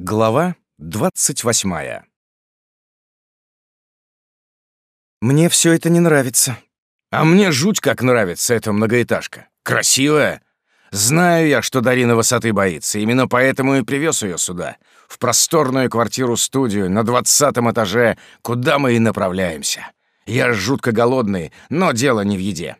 Глава двадцать восьмая. Мне все это не нравится. А мне жуть как нравится эта многоэтажка. Красивая. Знаю я, что Дарина высоты боится. Именно поэтому и привез ее сюда. В просторную квартиру-студию на двадцатом этаже, куда мы и направляемся. Я жутко голодный, но дело не в еде.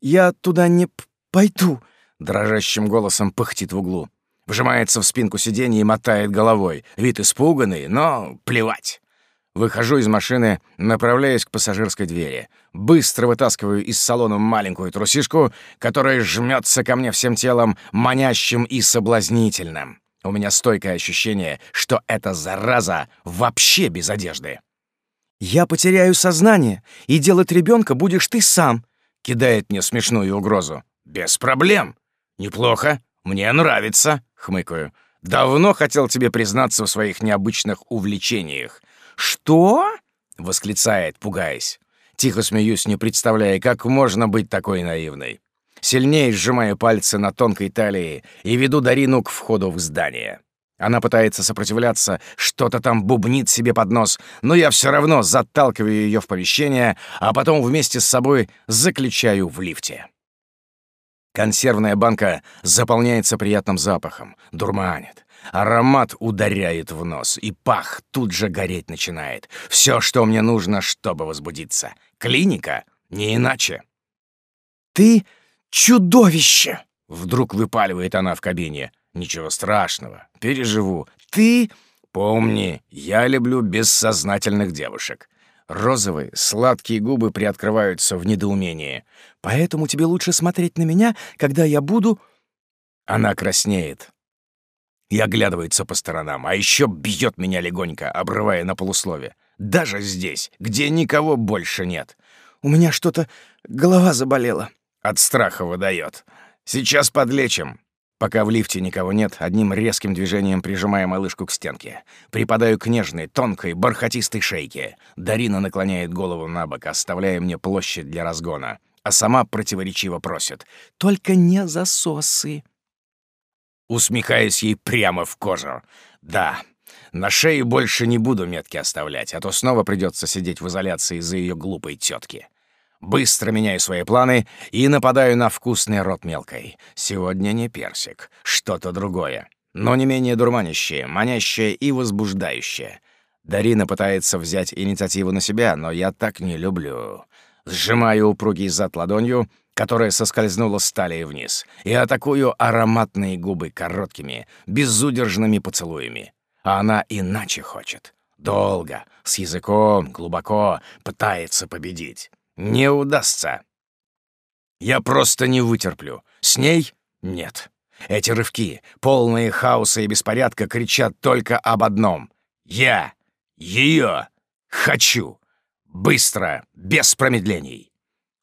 Я туда не пойду, дрожащим голосом пыхтит в углу. Вжимается в спинку сиденья и мотает головой. Вид испуганный, но плевать. Выхожу из машины, направляясь к пассажирской двери. Быстро вытаскиваю из салона маленькую трусишку, которая жмется ко мне всем телом, манящим и соблазнительным. У меня стойкое ощущение, что эта зараза вообще без одежды. «Я потеряю сознание, и делать ребенка будешь ты сам», — кидает мне смешную угрозу. «Без проблем. Неплохо. Мне нравится», — хмыкаю. «Давно хотел тебе признаться в своих необычных увлечениях». «Что?» — восклицает, пугаясь. Тихо смеюсь, не представляя, как можно быть такой наивной. Сильнее сжимаю пальцы на тонкой талии и веду Дарину к входу в здание. Она пытается сопротивляться, что-то там бубнит себе под нос, но я все равно заталкиваю ее в помещение, а потом вместе с собой заключаю в лифте. Консервная банка заполняется приятным запахом, дурманит. Аромат ударяет в нос, и пах тут же гореть начинает. Все, что мне нужно, чтобы возбудиться. Клиника? Не иначе. «Ты чудовище!» — вдруг выпаливает она в кабине. «Ничего страшного, переживу. Ты...» «Помни, я люблю бессознательных девушек. Розовые, сладкие губы приоткрываются в недоумении. «Поэтому тебе лучше смотреть на меня, когда я буду...» Она краснеет. И оглядывается по сторонам, а еще бьет меня легонько, обрывая на полуслове. Даже здесь, где никого больше нет. «У меня что-то... голова заболела». От страха выдает. «Сейчас подлечим. Пока в лифте никого нет, одним резким движением прижимая малышку к стенке. Припадаю к нежной, тонкой, бархатистой шейке. Дарина наклоняет голову на бок, оставляя мне площадь для разгона. А сама противоречиво просит. «Только не засосы!» Усмехаясь ей прямо в кожу. «Да, на шее больше не буду метки оставлять, а то снова придется сидеть в изоляции из-за ее глупой тетки. Быстро меняю свои планы и нападаю на вкусный рот мелкой. Сегодня не персик, что-то другое. Но не менее дурманящее, манящее и возбуждающее. Дарина пытается взять инициативу на себя, но я так не люблю. Сжимаю упругий зад ладонью, которая соскользнула с талии вниз, и атакую ароматные губы короткими, безудержными поцелуями. А она иначе хочет. Долго, с языком, глубоко, пытается победить. Не удастся. Я просто не вытерплю. С ней — нет. Эти рывки, полные хаоса и беспорядка, кричат только об одном. Я ее хочу. Быстро, без промедлений.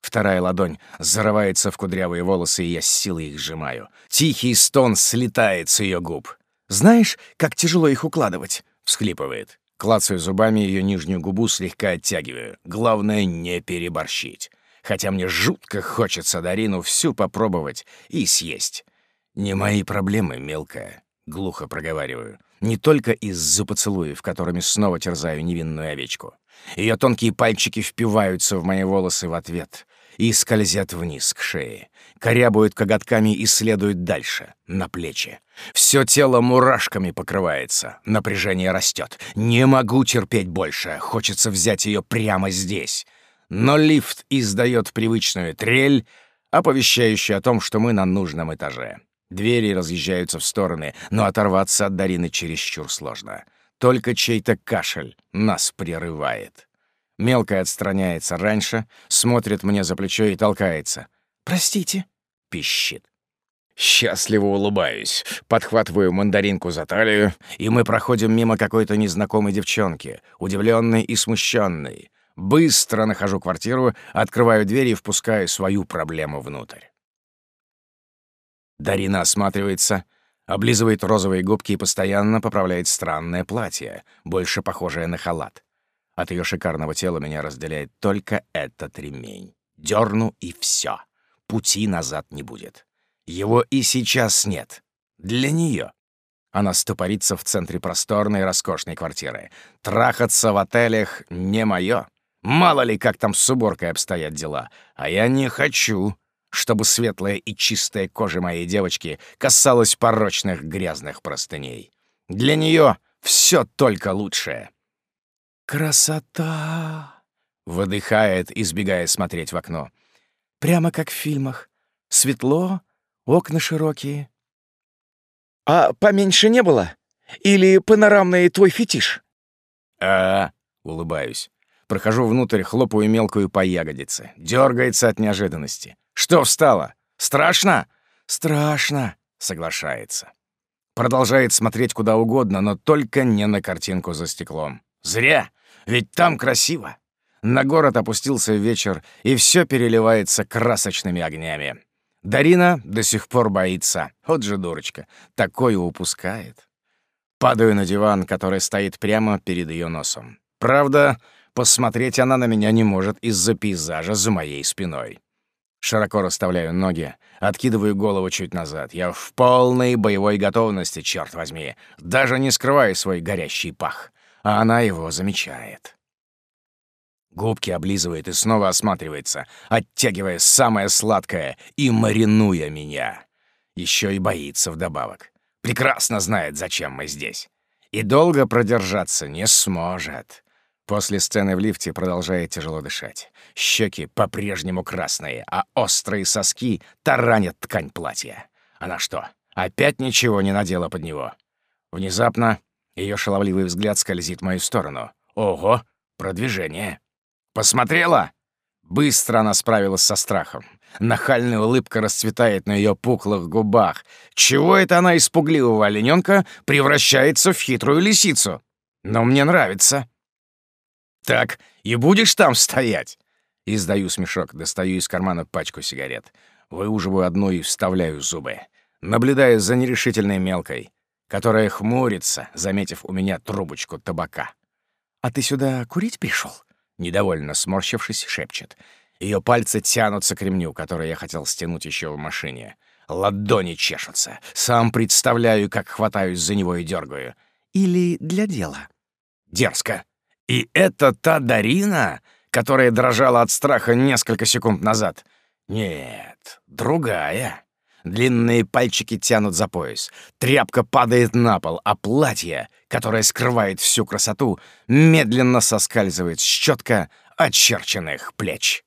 Вторая ладонь зарывается в кудрявые волосы, и я с силой их сжимаю. Тихий стон слетает с ее губ. «Знаешь, как тяжело их укладывать?» — всхлипывает. Клацаю зубами ее нижнюю губу, слегка оттягиваю. Главное, не переборщить. Хотя мне жутко хочется Дарину всю попробовать и съесть. «Не мои проблемы, мелкая», — глухо проговариваю. Не только из-за поцелуев, которыми снова терзаю невинную овечку. Ее тонкие пальчики впиваются в мои волосы в ответ и скользят вниз к шее корябуют коготками и следуют дальше, на плечи. Все тело мурашками покрывается, напряжение растет. Не могу терпеть больше, хочется взять ее прямо здесь. Но лифт издает привычную трель, оповещающую о том, что мы на нужном этаже. Двери разъезжаются в стороны, но оторваться от Дарины чересчур сложно. Только чей-то кашель нас прерывает. Мелкая отстраняется раньше, смотрит мне за плечо и толкается — «Простите», — пищит. Счастливо улыбаюсь, подхватываю мандаринку за талию, и мы проходим мимо какой-то незнакомой девчонки, удивленной и смущенной. Быстро нахожу квартиру, открываю дверь и впускаю свою проблему внутрь. Дарина осматривается, облизывает розовые губки и постоянно поправляет странное платье, больше похожее на халат. От ее шикарного тела меня разделяет только этот ремень. Дерну и все пути назад не будет. Его и сейчас нет. Для нее. Она стопорится в центре просторной роскошной квартиры. Трахаться в отелях не мое. Мало ли, как там с уборкой обстоят дела. А я не хочу, чтобы светлая и чистая кожа моей девочки касалась порочных грязных простыней. Для нее все только лучшее. «Красота!» — выдыхает, избегая смотреть в окно. «Прямо как в фильмах. Светло, окна широкие». «А поменьше не было? Или панорамный твой фетиш?» «А, — улыбаюсь. Прохожу внутрь, хлопаю мелкую по ягодице. Дергается от неожиданности. «Что встало? Страшно?» «Страшно», — соглашается. Продолжает смотреть куда угодно, но только не на картинку за стеклом. «Зря! Ведь там красиво!» На город опустился вечер, и все переливается красочными огнями. Дарина до сих пор боится. Вот же дурочка. Такое упускает. Падаю на диван, который стоит прямо перед ее носом. Правда, Посмотреть она на меня не может из-за пейзажа за моей спиной. Широко расставляю ноги, откидываю голову чуть назад. Я в полной боевой готовности, черт возьми, даже не скрываю свой горящий пах. А она его замечает. Губки облизывает и снова осматривается, оттягивая самое сладкое и маринуя меня. Еще и боится вдобавок. Прекрасно знает, зачем мы здесь. И долго продержаться не сможет. После сцены в лифте продолжает тяжело дышать. Щеки по-прежнему красные, а острые соски таранят ткань платья. Она что, опять ничего не надела под него? Внезапно ее шаловливый взгляд скользит в мою сторону. Ого, продвижение. Посмотрела? Быстро она справилась со страхом. Нахальная улыбка расцветает на ее пухлых губах. Чего это она из пугливого олененка превращается в хитрую лисицу? Но мне нравится. «Так и будешь там стоять?» Издаю смешок, достаю из кармана пачку сигарет. Выуживаю одну и вставляю зубы. Наблюдаю за нерешительной мелкой, которая хмурится, заметив у меня трубочку табака. «А ты сюда курить пришел? Недовольно сморщившись, шепчет. Ее пальцы тянутся к ремню, который я хотел стянуть еще в машине. Ладони чешутся. Сам представляю, как хватаюсь за него и дергаю. Или для дела? Дерзко. И это та Дарина, которая дрожала от страха несколько секунд назад? Нет, другая. Длинные пальчики тянут за пояс. Тряпка падает на пол, а платье, которое скрывает всю красоту, медленно соскальзывает с четко очерченных плеч.